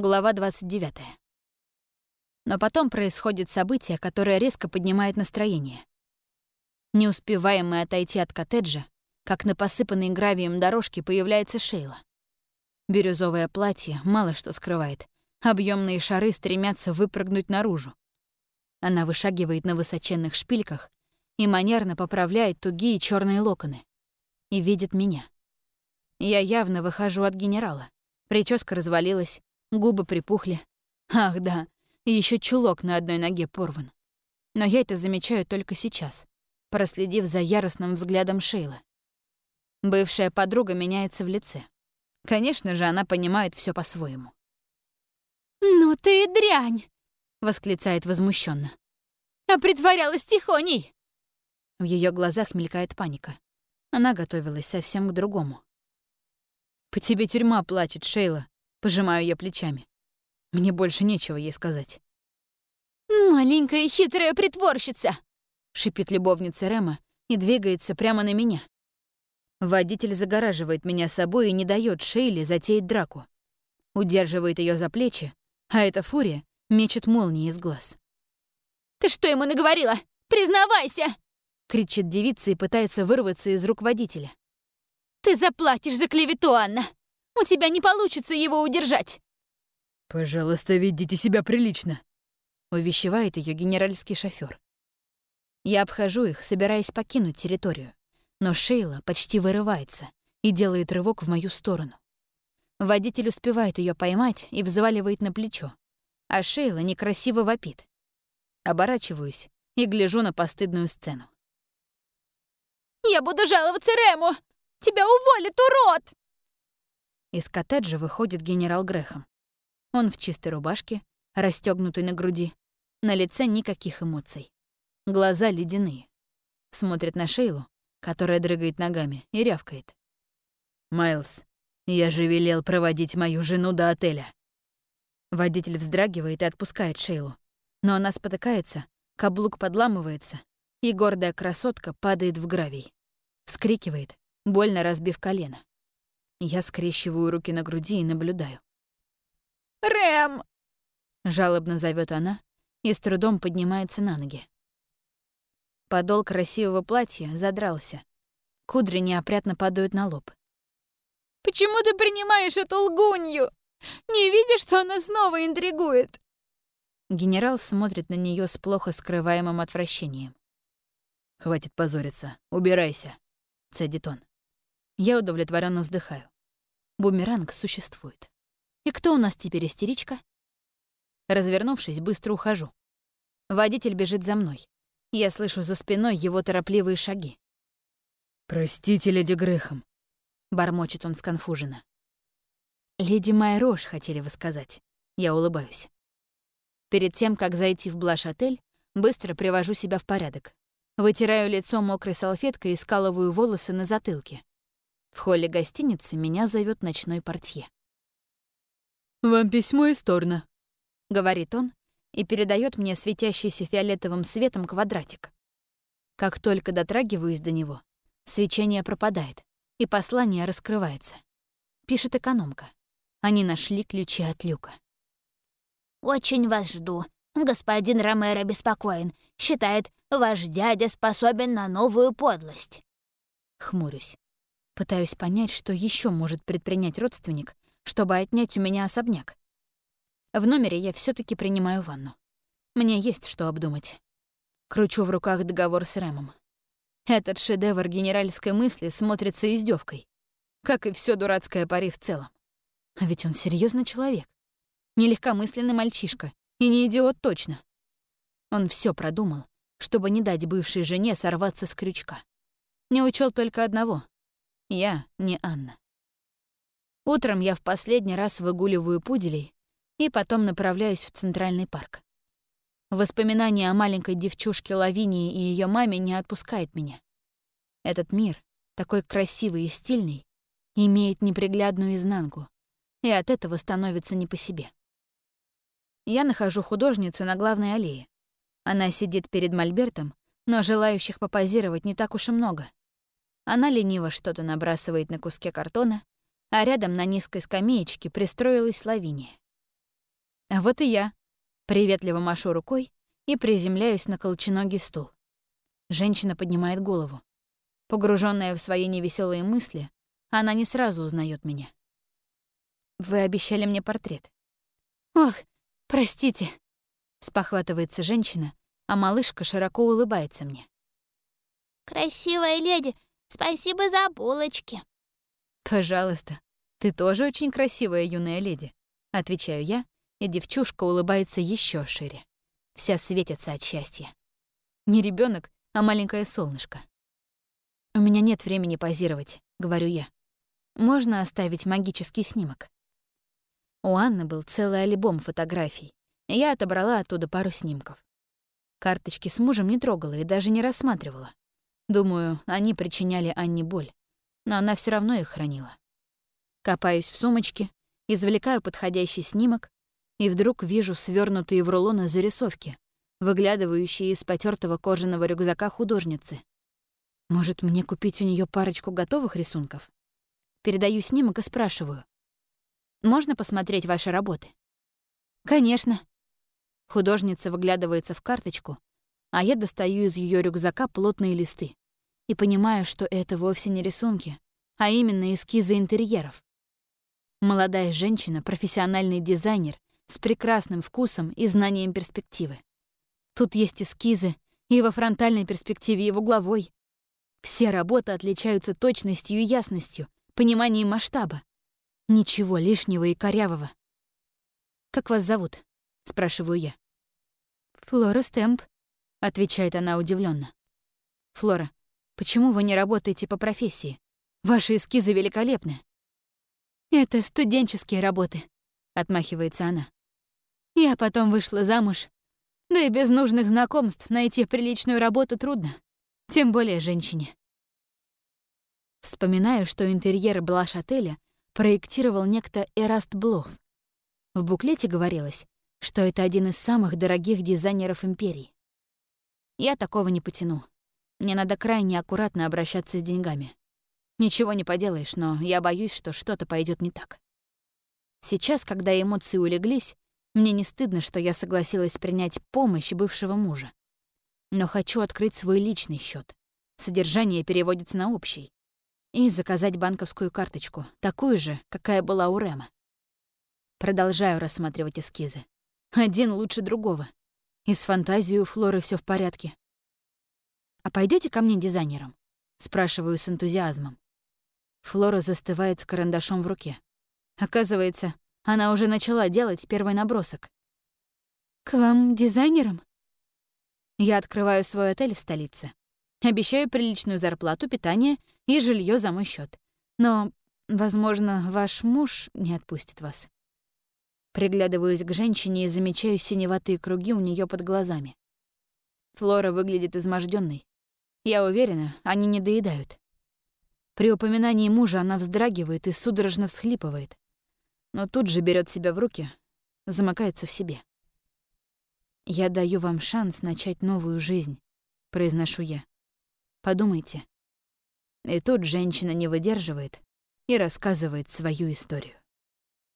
Глава 29. Но потом происходит событие, которое резко поднимает настроение. Не успеваем мы отойти от коттеджа, как на посыпанной гравием дорожке появляется Шейла. Бирюзовое платье мало что скрывает. Объемные шары стремятся выпрыгнуть наружу. Она вышагивает на высоченных шпильках и манерно поправляет тугие черные локоны. И видит меня. Я явно выхожу от генерала. Прическа развалилась, губы припухли. Ах, да, и еще чулок на одной ноге порван. Но я это замечаю только сейчас, проследив за яростным взглядом Шейла. Бывшая подруга меняется в лице. Конечно же, она понимает все по-своему. «Ну ты и дрянь!» — восклицает возмущенно. «А притворялась тихоней!» В ее глазах мелькает паника. Она готовилась совсем к другому. «По тебе тюрьма плачет, Шейла», — пожимаю я плечами. Мне больше нечего ей сказать. «Маленькая хитрая притворщица!» — шипит любовница Рема и двигается прямо на меня. Водитель загораживает меня собой и не дает Шейле затеять драку. Удерживает ее за плечи, а эта фурия мечет молнии из глаз. «Ты что ему наговорила? Признавайся!» — кричит девица и пытается вырваться из рук водителя. «Ты заплатишь за клевету, Анна! У тебя не получится его удержать!» «Пожалуйста, ведите себя прилично», — увещевает ее генеральский шофер. Я обхожу их, собираясь покинуть территорию, но Шейла почти вырывается и делает рывок в мою сторону. Водитель успевает ее поймать и взваливает на плечо, а Шейла некрасиво вопит. Оборачиваюсь и гляжу на постыдную сцену. «Я буду жаловаться Рему! Тебя уволят, урод!» Из коттеджа выходит генерал Грехом. Он в чистой рубашке, расстегнутый на груди. На лице никаких эмоций. Глаза ледяные. Смотрит на Шейлу, которая дрыгает ногами, и рявкает. «Майлз, я же велел проводить мою жену до отеля». Водитель вздрагивает и отпускает Шейлу. Но она спотыкается, каблук подламывается, и гордая красотка падает в гравий. Вскрикивает, больно разбив колено. Я скрещиваю руки на груди и наблюдаю. «Рэм!» — жалобно зовет она и с трудом поднимается на ноги. Подол красивого платья задрался. Кудри неопрятно падают на лоб. «Почему ты принимаешь эту лгунью? Не видишь, что она снова интригует?» Генерал смотрит на нее с плохо скрываемым отвращением. «Хватит позориться. Убирайся», — цедит он. Я удовлетворенно вздыхаю. Бумеранг существует. И кто у нас теперь истеричка? Развернувшись, быстро ухожу. Водитель бежит за мной. Я слышу за спиной его торопливые шаги. «Простите, леди Грехом», — бормочет он сконфуженно. «Леди Майрош», — хотели вы сказать. Я улыбаюсь. Перед тем, как зайти в Блаш-отель, быстро привожу себя в порядок. Вытираю лицо мокрой салфеткой и скалываю волосы на затылке. В холле гостиницы меня зовет ночной портье. «Вам письмо из Торна», — говорит он и передает мне светящийся фиолетовым светом квадратик. Как только дотрагиваюсь до него, свечение пропадает, и послание раскрывается. Пишет экономка. Они нашли ключи от люка. «Очень вас жду. Господин Ромеро беспокоен. Считает, ваш дядя способен на новую подлость». Хмурюсь. Пытаюсь понять, что еще может предпринять родственник, чтобы отнять у меня особняк. В номере я все таки принимаю ванну. Мне есть что обдумать. Кручу в руках договор с Рэмом. Этот шедевр генеральской мысли смотрится издевкой, как и все дурацкое пари в целом. А ведь он серьезный человек. Не легкомысленный мальчишка и не идиот точно. Он все продумал, чтобы не дать бывшей жене сорваться с крючка. Не учел только одного я не Анна. Утром я в последний раз выгуливаю пуделей и потом направляюсь в Центральный парк. Воспоминание о маленькой девчушке Лавинии и ее маме не отпускает меня. Этот мир, такой красивый и стильный, имеет неприглядную изнанку, и от этого становится не по себе. Я нахожу художницу на главной аллее. Она сидит перед мольбертом, но желающих попозировать не так уж и много — она лениво что-то набрасывает на куске картона, а рядом на низкой скамеечке пристроилась Лавиния. А вот и я. Приветливо машу рукой и приземляюсь на колченогий стул. Женщина поднимает голову. Погруженная в свои невеселые мысли, она не сразу узнает меня. «Вы обещали мне портрет». «Ох, простите», — спохватывается женщина, а малышка широко улыбается мне. «Красивая леди, спасибо за булочки». «Пожалуйста, ты тоже очень красивая юная леди», — отвечаю я, и девчушка улыбается еще шире. Вся светится от счастья. Не ребенок, а маленькое солнышко. «У меня нет времени позировать», — говорю я. «Можно оставить магический снимок?» У Анны был целый альбом фотографий, я отобрала оттуда пару снимков. Карточки с мужем не трогала и даже не рассматривала. Думаю, они причиняли Анне боль, но она все равно их хранила. Копаюсь в сумочке, извлекаю подходящий снимок и вдруг вижу свернутые в рулоны зарисовки, выглядывающие из потертого кожаного рюкзака художницы. Может, мне купить у нее парочку готовых рисунков? Передаю снимок и спрашиваю. «Можно посмотреть ваши работы?» «Конечно». Художница выглядывается в карточку, а я достаю из ее рюкзака плотные листы и понимаю, что это вовсе не рисунки, а именно эскизы интерьеров. Молодая женщина, профессиональный дизайнер с прекрасным вкусом и знанием перспективы. Тут есть эскизы и во фронтальной перспективе, и в угловой. Все работы отличаются точностью и ясностью, пониманием масштаба. Ничего лишнего и корявого. «Как вас зовут?» — спрашиваю я. «Флора Стэмп», — отвечает она удивленно. «Флора, почему вы не работаете по профессии? Ваши эскизы великолепны». «Это студенческие работы», — отмахивается она. «Я потом вышла замуж. Да и без нужных знакомств найти приличную работу трудно, тем более женщине». Вспоминаю, что интерьер Блаш-отеля проектировал некто Эраст Блов. В буклете говорилось, что это один из самых дорогих дизайнеров империи. Я такого не потяну. Мне надо крайне аккуратно обращаться с деньгами. Ничего не поделаешь, но я боюсь, что что-то пойдет не так. Сейчас, когда эмоции улеглись, мне не стыдно, что я согласилась принять помощь бывшего мужа. Но хочу открыть свой личный счет. Содержание переводится на общий. И заказать банковскую карточку, такую же, какая была у Рема. Продолжаю рассматривать эскизы. Один лучше другого. И с фантазией у Флоры все в порядке. «А пойдете ко мне дизайнером?» — спрашиваю с энтузиазмом. Флора застывает с карандашом в руке. Оказывается, она уже начала делать первый набросок. «К вам дизайнером?» Я открываю свой отель в столице. Обещаю приличную зарплату, питание и жилье за мой счет. Но, возможно, ваш муж не отпустит вас. Приглядываюсь к женщине и замечаю синеватые круги у нее под глазами. Флора выглядит изможденной. Я уверена, они не доедают. При упоминании мужа она вздрагивает и судорожно всхлипывает. Но тут же берет себя в руки, замыкается в себе. «Я даю вам шанс начать новую жизнь», — произношу я. «Подумайте». И тут женщина не выдерживает и рассказывает свою историю.